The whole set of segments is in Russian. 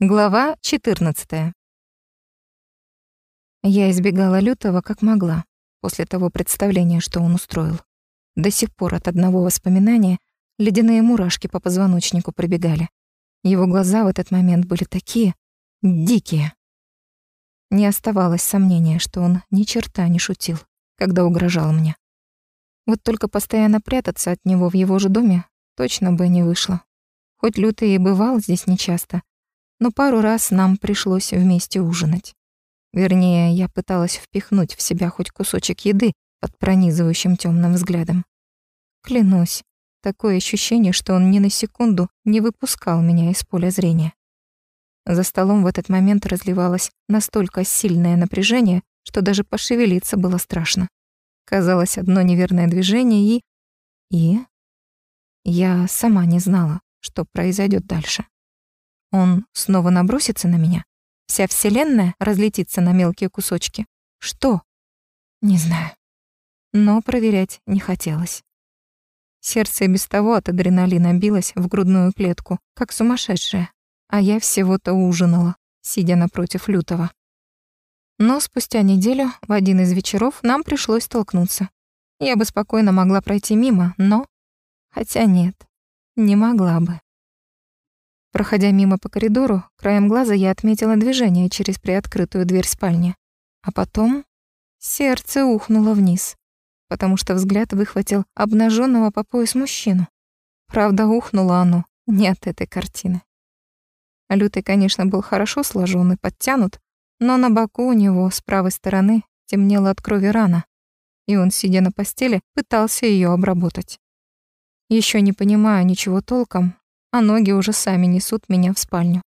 Глава 14. Я избегала Лютого как могла после того представления, что он устроил. До сих пор от одного воспоминания ледяные мурашки по позвоночнику пробегали. Его глаза в этот момент были такие дикие. Не оставалось сомнения, что он ни черта не шутил, когда угрожал мне. Вот только постоянно прятаться от него в его же доме точно бы не вышло. Хоть Лютый и бывал здесь нечасто, но пару раз нам пришлось вместе ужинать. Вернее, я пыталась впихнуть в себя хоть кусочек еды под пронизывающим темным взглядом. Клянусь, такое ощущение, что он ни на секунду не выпускал меня из поля зрения. За столом в этот момент разливалось настолько сильное напряжение, что даже пошевелиться было страшно. Казалось, одно неверное движение и... И... Я сама не знала, что произойдет дальше. Он снова набросится на меня? Вся вселенная разлетится на мелкие кусочки? Что? Не знаю. Но проверять не хотелось. Сердце и без того от адреналина билось в грудную клетку, как сумасшедшее, а я всего-то ужинала, сидя напротив лютого. Но спустя неделю, в один из вечеров, нам пришлось столкнуться. Я бы спокойно могла пройти мимо, но... Хотя нет, не могла бы. Проходя мимо по коридору, краем глаза я отметила движение через приоткрытую дверь спальни. А потом сердце ухнуло вниз, потому что взгляд выхватил обнаженного по пояс мужчину. Правда, ухнуло оно не от этой картины. Лютый, конечно, был хорошо сложен и подтянут, но на боку у него с правой стороны темнела от крови рана, и он, сидя на постели, пытался ее обработать. Еще не понимая ничего толком, а ноги уже сами несут меня в спальню.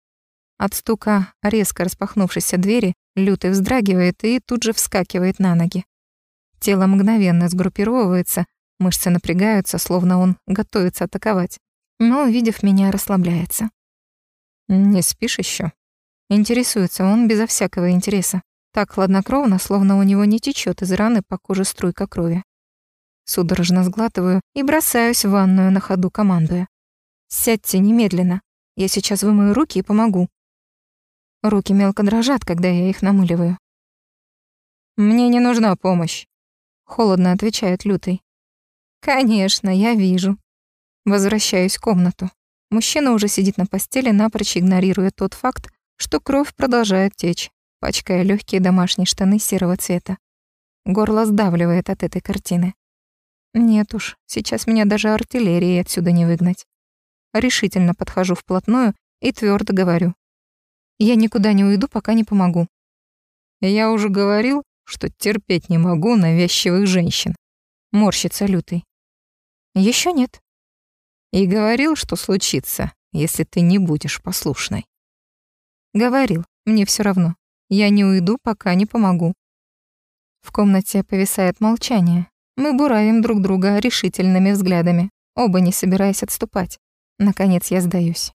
От стука резко распахнувшейся двери Лютый вздрагивает и тут же вскакивает на ноги. Тело мгновенно сгруппировывается, мышцы напрягаются, словно он готовится атаковать, но, увидев меня, расслабляется. «Не спишь еще? Интересуется он безо всякого интереса. Так хладнокровно, словно у него не течет из раны по коже струйка крови. Судорожно сглатываю и бросаюсь в ванную на ходу, командуя. Сядьте немедленно. Я сейчас вымою руки и помогу. Руки мелко дрожат, когда я их намыливаю. Мне не нужна помощь, холодно отвечает Лютый. Конечно, я вижу. Возвращаюсь в комнату. Мужчина уже сидит на постели, напрочь игнорируя тот факт, что кровь продолжает течь, пачкая легкие домашние штаны серого цвета. Горло сдавливает от этой картины. Нет уж, сейчас меня даже артиллерией отсюда не выгнать решительно подхожу вплотную и твердо говорю. Я никуда не уйду, пока не помогу. Я уже говорил, что терпеть не могу навязчивых женщин. Морщится лютый. Еще нет. И говорил, что случится, если ты не будешь послушной. Говорил, мне все равно. Я не уйду, пока не помогу. В комнате повисает молчание. Мы буравим друг друга решительными взглядами, оба не собираясь отступать. Наконец я сдаюсь.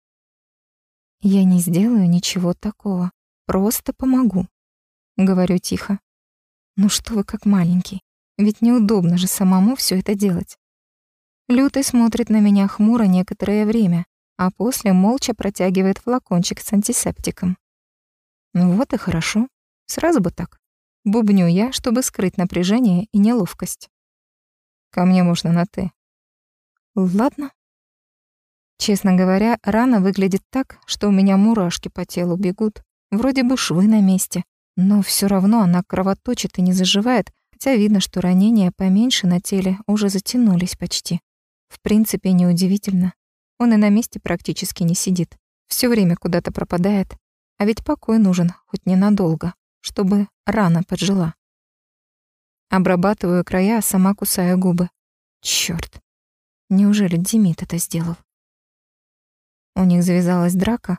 Я не сделаю ничего такого, просто помогу. Говорю тихо. Ну что вы как маленький, ведь неудобно же самому все это делать. Лютый смотрит на меня хмуро некоторое время, а после молча протягивает флакончик с антисептиком. Ну вот и хорошо, сразу бы так. Бубню я, чтобы скрыть напряжение и неловкость. Ко мне можно на «ты». Ладно. Честно говоря, рана выглядит так, что у меня мурашки по телу бегут. Вроде бы швы на месте, но все равно она кровоточит и не заживает, хотя видно, что ранения поменьше на теле уже затянулись почти. В принципе, неудивительно. Он и на месте практически не сидит. все время куда-то пропадает. А ведь покой нужен, хоть ненадолго, чтобы рана поджила. Обрабатываю края, а сама кусаю губы. Чёрт. Неужели Димит это сделал? У них завязалась драка,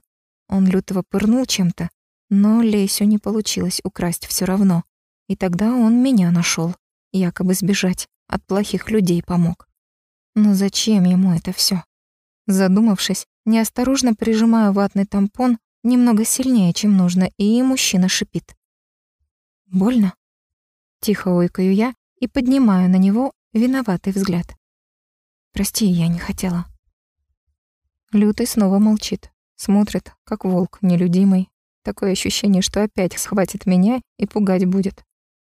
он лютого пырнул чем-то, но Лесю не получилось украсть все равно. И тогда он меня нашел, якобы сбежать, от плохих людей помог. Но зачем ему это все? Задумавшись, неосторожно прижимаю ватный тампон немного сильнее, чем нужно, и мужчина шипит. «Больно?» Тихо ойкаю я и поднимаю на него виноватый взгляд. «Прости, я не хотела». Лютый снова молчит, Смотрит, как волк, нелюдимый. Такое ощущение, что опять схватит меня и пугать будет.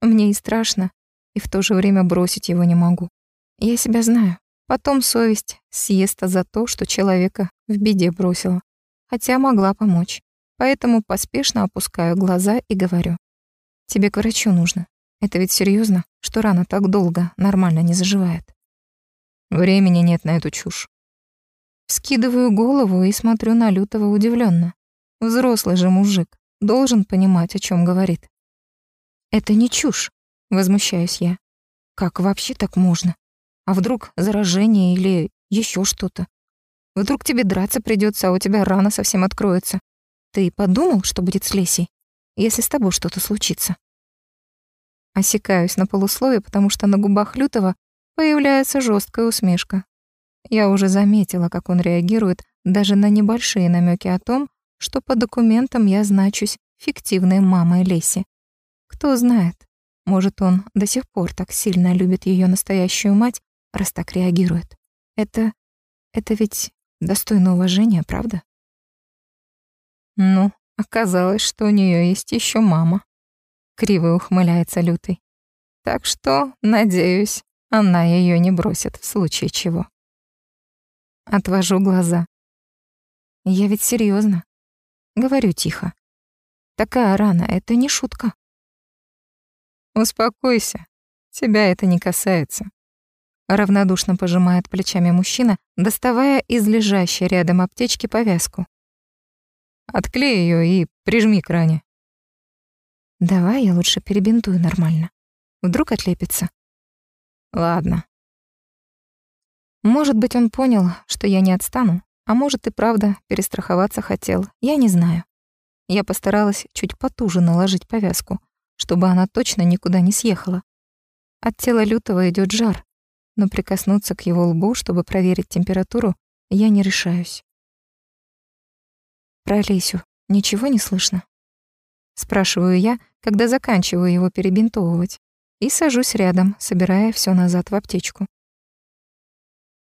Мне и страшно, и в то же время бросить его не могу. Я себя знаю. Потом совесть съест за то, что человека в беде бросила. Хотя могла помочь. Поэтому поспешно опускаю глаза и говорю. Тебе к врачу нужно. Это ведь серьезно, что рана так долго нормально не заживает. Времени нет на эту чушь. Скидываю голову и смотрю на Лютого удивленно. Взрослый же мужик, должен понимать, о чем говорит. Это не чушь, возмущаюсь я. Как вообще так можно? А вдруг заражение или еще что-то? Вдруг тебе драться придется, а у тебя рана совсем откроется. Ты подумал, что будет с Лесей, если с тобой что-то случится? Осекаюсь на полуслове, потому что на губах Лютого появляется жесткая усмешка. Я уже заметила, как он реагирует даже на небольшие намеки о том, что по документам я значусь фиктивной мамой Леси. Кто знает, может, он до сих пор так сильно любит ее настоящую мать, раз так реагирует. Это... это ведь достойно уважения, правда? Ну, оказалось, что у нее есть еще мама. Криво ухмыляется Лютый. Так что, надеюсь, она ее не бросит в случае чего. Отвожу глаза. Я ведь серьезно. Говорю тихо. Такая рана — это не шутка. Успокойся. Тебя это не касается. Равнодушно пожимает плечами мужчина, доставая из лежащей рядом аптечки повязку. Отклей ее и прижми к ране. Давай я лучше перебинтую нормально. Вдруг отлепится. Ладно. Может быть, он понял, что я не отстану, а может и правда перестраховаться хотел, я не знаю. Я постаралась чуть потуже наложить повязку, чтобы она точно никуда не съехала. От тела лютого идет жар, но прикоснуться к его лбу, чтобы проверить температуру, я не решаюсь. Про Лесю ничего не слышно? Спрашиваю я, когда заканчиваю его перебинтовывать, и сажусь рядом, собирая все назад в аптечку.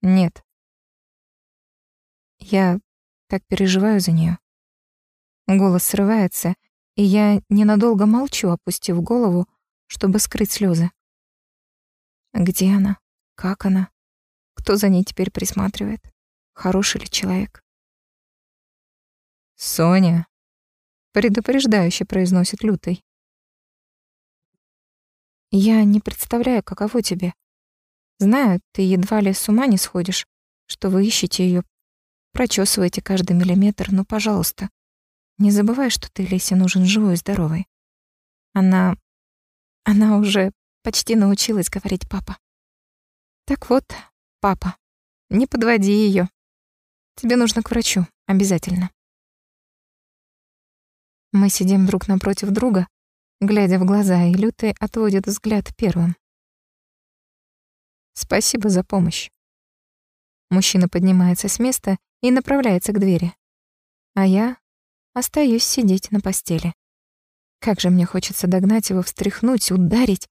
Нет. Я так переживаю за нее. Голос срывается, и я ненадолго молчу, опустив голову, чтобы скрыть слезы. Где она? Как она? Кто за ней теперь присматривает? Хороший ли человек? «Соня!» — предупреждающе произносит Лютый. «Я не представляю, каково тебе. Знаю, ты едва ли с ума не сходишь, что вы ищете ее, прочесываете каждый миллиметр, но, пожалуйста, не забывай, что ты Лесе нужен живой и здоровый. Она... она уже почти научилась говорить «папа». Так вот, папа, не подводи ее. Тебе нужно к врачу, обязательно. Мы сидим друг напротив друга, глядя в глаза, и Лютый отводит взгляд первым. Спасибо за помощь. Мужчина поднимается с места и направляется к двери. А я остаюсь сидеть на постели. Как же мне хочется догнать его, встряхнуть, ударить,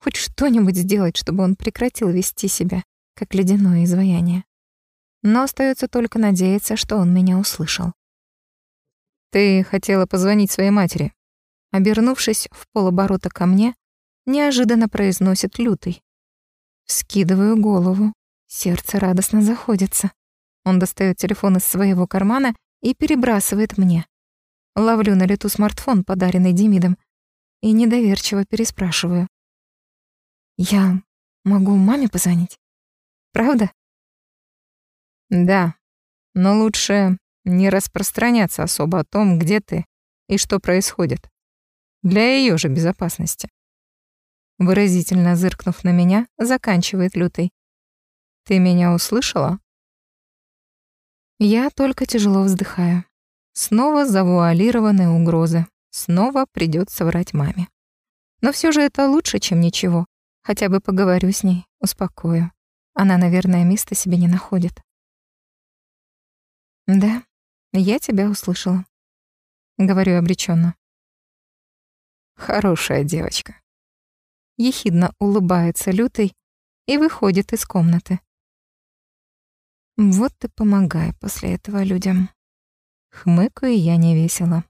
хоть что-нибудь сделать, чтобы он прекратил вести себя, как ледяное изваяние. Но остается только надеяться, что он меня услышал. «Ты хотела позвонить своей матери?» Обернувшись в полоборота ко мне, неожиданно произносит Лютый. Скидываю голову. Сердце радостно заходится. Он достает телефон из своего кармана и перебрасывает мне. Ловлю на лету смартфон, подаренный Демидом, и недоверчиво переспрашиваю. «Я могу маме позвонить? Правда?» «Да, но лучше не распространяться особо о том, где ты и что происходит. Для ее же безопасности. Выразительно зыркнув на меня, заканчивает Лютый. «Ты меня услышала?» Я только тяжело вздыхаю. Снова завуалированные угрозы. Снова придется врать маме. Но все же это лучше, чем ничего. Хотя бы поговорю с ней, успокою. Она, наверное, места себе не находит. Да, я тебя услышала. Говорю обреченно. Хорошая девочка ехидно улыбается Лютый и выходит из комнаты. Вот ты помогай после этого людям. Хмыкаю я невесело.